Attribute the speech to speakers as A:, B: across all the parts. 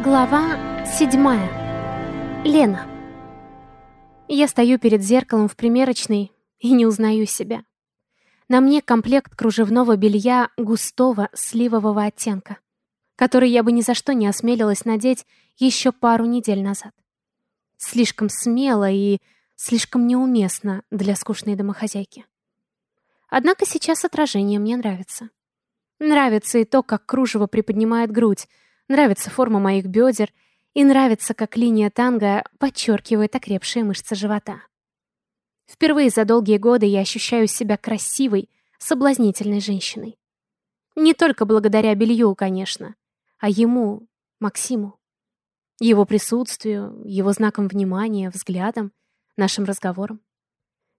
A: Глава седьмая. Лена. Я стою перед зеркалом в примерочной и не узнаю себя. На мне комплект кружевного белья густого сливового оттенка, который я бы ни за что не осмелилась надеть еще пару недель назад. Слишком смело и слишком неуместно для скучной домохозяйки. Однако сейчас отражение мне нравится. Нравится и то, как кружево приподнимает грудь, Нравится форма моих бедер и нравится, как линия танго подчеркивает окрепшие мышцы живота. Впервые за долгие годы я ощущаю себя красивой, соблазнительной женщиной. Не только благодаря белью, конечно, а ему, Максиму. Его присутствию, его знаком внимания, взглядом, нашим разговором.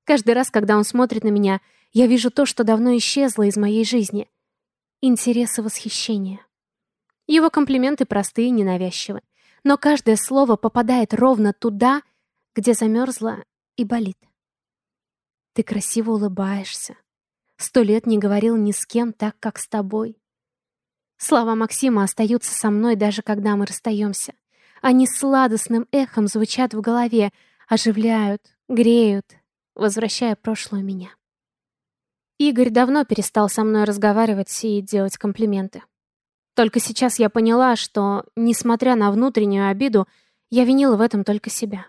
A: Каждый раз, когда он смотрит на меня, я вижу то, что давно исчезло из моей жизни. Интерес и восхищение. Его комплименты простые и ненавязчивы, но каждое слово попадает ровно туда, где замерзла и болит. Ты красиво улыбаешься. Сто лет не говорил ни с кем так, как с тобой. Слова Максима остаются со мной, даже когда мы расстаемся. Они сладостным эхом звучат в голове, оживляют, греют, возвращая прошлую меня. Игорь давно перестал со мной разговаривать и делать комплименты. Только сейчас я поняла, что, несмотря на внутреннюю обиду, я винила в этом только себя.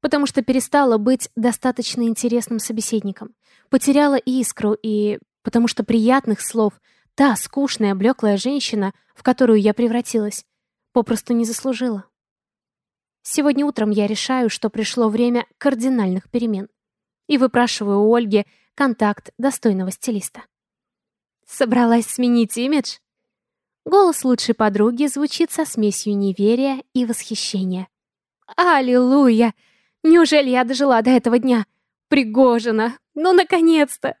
A: Потому что перестала быть достаточно интересным собеседником. Потеряла искру и... Потому что приятных слов та скучная, блеклая женщина, в которую я превратилась, попросту не заслужила. Сегодня утром я решаю, что пришло время кардинальных перемен. И выпрашиваю у Ольги контакт достойного стилиста. Собралась сменить имидж? Голос лучшей подруги звучит со смесью неверия и восхищения. «Аллилуйя! Неужели я дожила до этого дня? Пригожина! Ну, наконец-то!»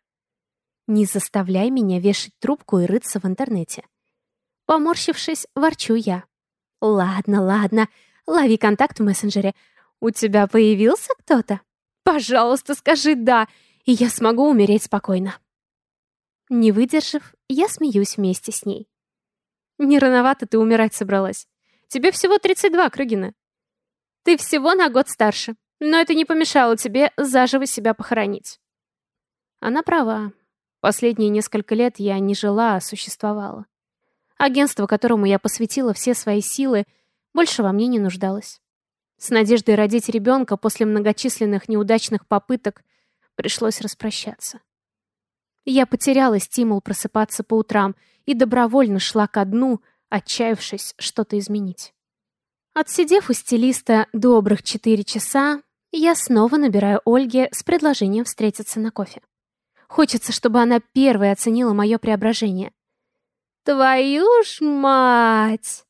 A: Не заставляй меня вешать трубку и рыться в интернете. Поморщившись, ворчу я. «Ладно, ладно, лови контакт в мессенджере. У тебя появился кто-то? Пожалуйста, скажи «да», и я смогу умереть спокойно». Не выдержав, я смеюсь вместе с ней. Не рановато ты умирать собралась. Тебе всего 32, Крыгина. Ты всего на год старше, но это не помешало тебе заживо себя похоронить. Она права. Последние несколько лет я не жила, а существовала. Агентство, которому я посвятила все свои силы, больше во мне не нуждалось. С надеждой родить ребенка после многочисленных неудачных попыток пришлось распрощаться. Я потеряла стимул просыпаться по утрам и добровольно шла ко дну, отчаявшись что-то изменить. Отсидев у стилиста добрых четыре часа, я снова набираю Ольге с предложением встретиться на кофе. Хочется, чтобы она первой оценила мое преображение. «Твою ж мать!»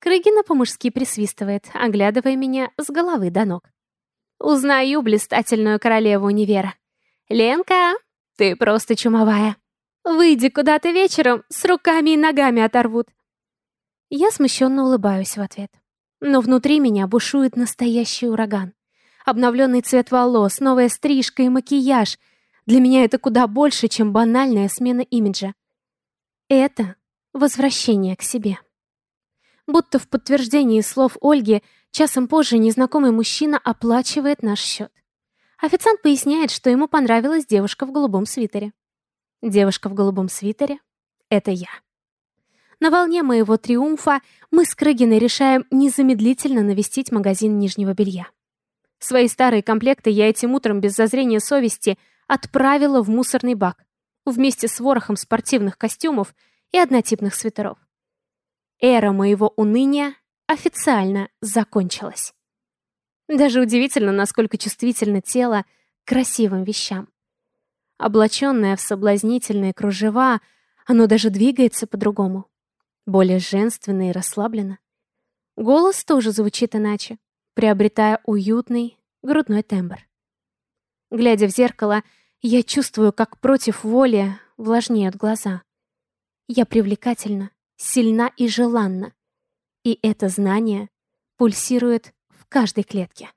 A: Крыгина по-мужски присвистывает, оглядывая меня с головы до ног. Узнаю блистательную королеву универа. «Ленка, ты просто чумовая. Выйди куда-то вечером, с руками и ногами оторвут. Я смущенно улыбаюсь в ответ. Но внутри меня бушует настоящий ураган. Обновленный цвет волос, новая стрижка и макияж. Для меня это куда больше, чем банальная смена имиджа. Это возвращение к себе. Будто в подтверждении слов Ольги, часом позже незнакомый мужчина оплачивает наш счет. Официант поясняет, что ему понравилась девушка в голубом свитере. Девушка в голубом свитере — это я. На волне моего триумфа мы с Крыгиной решаем незамедлительно навестить магазин нижнего белья. Свои старые комплекты я этим утром без зазрения совести отправила в мусорный бак вместе с ворохом спортивных костюмов и однотипных свитеров. Эра моего уныния официально закончилась. Даже удивительно, насколько чувствительно тело к красивым вещам. Облаченное в соблазнительные кружева, оно даже двигается по-другому. Более женственно и расслабленно. Голос тоже звучит иначе, приобретая уютный грудной тембр. Глядя в зеркало, я чувствую, как против воли влажнеют глаза. Я привлекательна, сильна и желанна. И это знание пульсирует каждой клетке.